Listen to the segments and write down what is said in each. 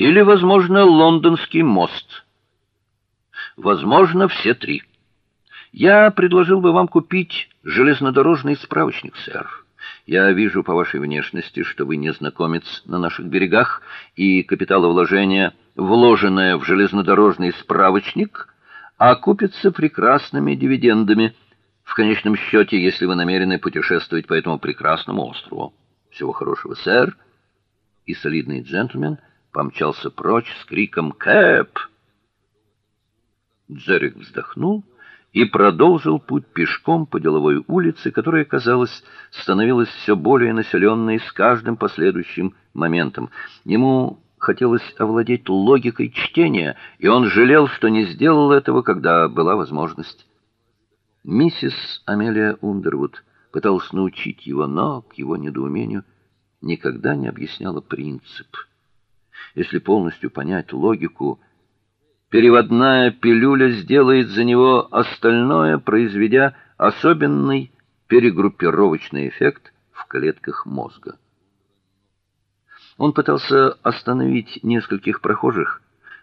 или, возможно, лондонский мост. Возможно, все три. Я предложил бы вам купить железнодорожный справочник, сэр. Я вижу по вашей внешности, что вы не знакомец на наших берегах, и капиталовложение, вложенное в железнодорожный справочник, окупится прекрасными дивидендами. В конечном счете, если вы намерены путешествовать по этому прекрасному острову. Всего хорошего, сэр. И солидный джентльмен помчался прочь с криком «Кэп!». Джерик вздохнул и продолжил путь пешком по деловой улице, которая, казалось, становилась все более населенной с каждым последующим моментом. Ему хотелось овладеть логикой чтения, и он жалел, что не сделал этого, когда была возможность. Миссис Амелия Ундервуд пыталась научить его, но к его недоумению никогда не объясняла принцип. Если полностью понять логику переводная пилюля сделает за него остальное, произведя особенный перегруппировочный эффект в клетках мозга. Он пытался остановить нескольких прохожих,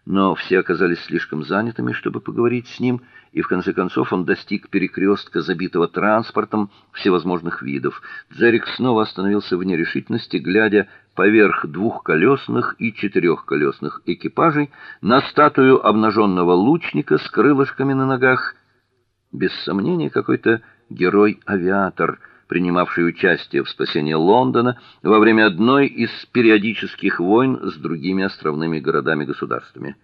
но все оказались слишком занятыми, чтобы поговорить с ним, и в конце концов он достиг перекрестка, забитого транспортом всевозможных видов. Джерик снова остановился в нерешительности, глядя поверх двухколесных и четырехколесных экипажей на статую обнаженного лучника с крылышками на ногах. Без сомнения, какой-то герой-авиатор, принимавший участие в спасении Лондона во время одной из периодических войн с другими островными городами-государствами.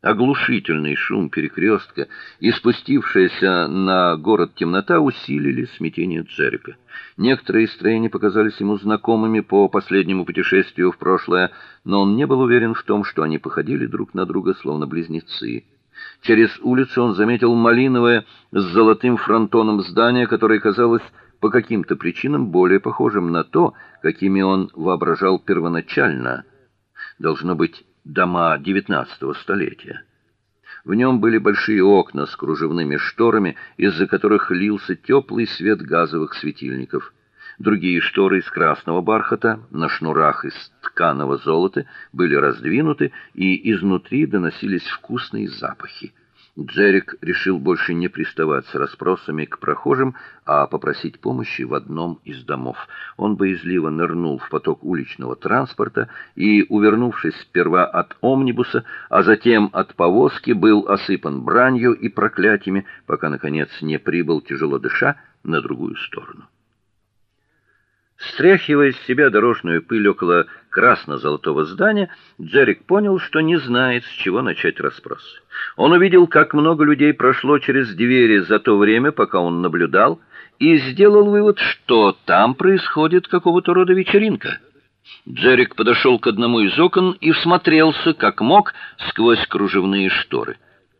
Оглушительный шум перекрестка и спустившаяся на город темнота усилили смятение Джерика. Некоторые строения показались ему знакомыми по последнему путешествию в прошлое, но он не был уверен в том, что они походили друг на друга словно близнецы. Через улицу он заметил малиновое с золотым фронтоном здание, которое казалось по каким-то причинам более похожим на то, какими он воображал первоначально. Должно быть дома XIX столетия. В нем были большие окна с кружевными шторами, из-за которых лился теплый свет газовых светильников. Другие шторы из красного бархата на шнурах из тканого золота были раздвинуты, и изнутри доносились вкусные запахи. Джерик решил больше не приставать с расспросами к прохожим, а попросить помощи в одном из домов. Он боязливо нырнул в поток уличного транспорта и, увернувшись сперва от омнибуса, а затем от повозки, был осыпан бранью и проклятиями, пока наконец не прибыл тяжело дыша на другую сторону. Стряхивая с себя дорожную пыль около красно-золотого здания, Джерик понял, что не знает, с чего начать расспрос. Он увидел, как много людей прошло через двери за то время, пока он наблюдал, и сделал вывод, что там происходит какого-то рода вечеринка. Джерик подошел к одному из окон и всмотрелся, как мог, сквозь кружевные шторы.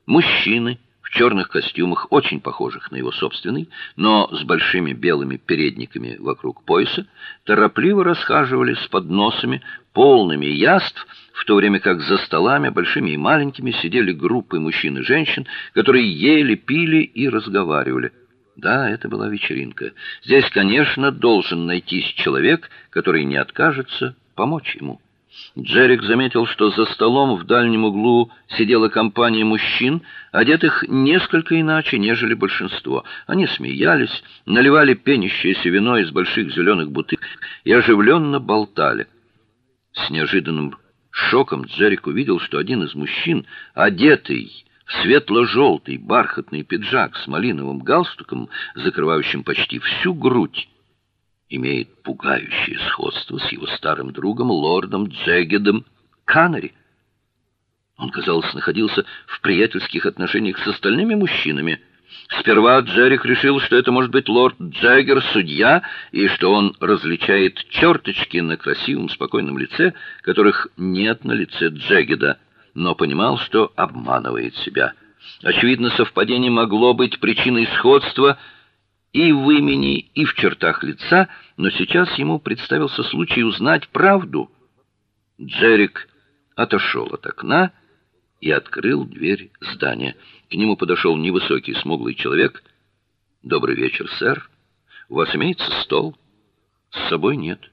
Мужчины в черных костюмах, очень похожих на его собственный, но с большими белыми передниками вокруг пояса, торопливо расхаживали с подносами, полными яств, в то время как за столами, большими и маленькими, сидели группы мужчин и женщин, которые ели, пили и разговаривали. Да, это была вечеринка. Здесь, конечно, должен найтись человек, который не откажется помочь ему. Джерик заметил, что за столом в дальнем углу сидела компания мужчин, одетых несколько иначе, нежели большинство. Они смеялись, наливали пенящееся вино из больших зеленых бутылок и оживленно болтали. С неожиданным шоком Джерик увидел, что один из мужчин, одетый в светло-желтый бархатный пиджак с малиновым галстуком, закрывающим почти всю грудь, имеет пугающее сходство с его старым другом лордом Джегедом Канари. Он, казалось, находился в приятельских отношениях с остальными мужчинами. Сперва Джерик решил, что это может быть лорд Джеггер, судья, и что он различает черточки на красивом, спокойном лице, которых нет на лице Джегеда, но понимал, что обманывает себя. Очевидно, совпадение могло быть причиной сходства — и в имени, и в чертах лица, но сейчас ему представился случай узнать правду. Джерик отошел от окна и открыл дверь здания. К нему подошел невысокий смуглый человек. «Добрый вечер, сэр. У вас имеется стол?» «С собой нет».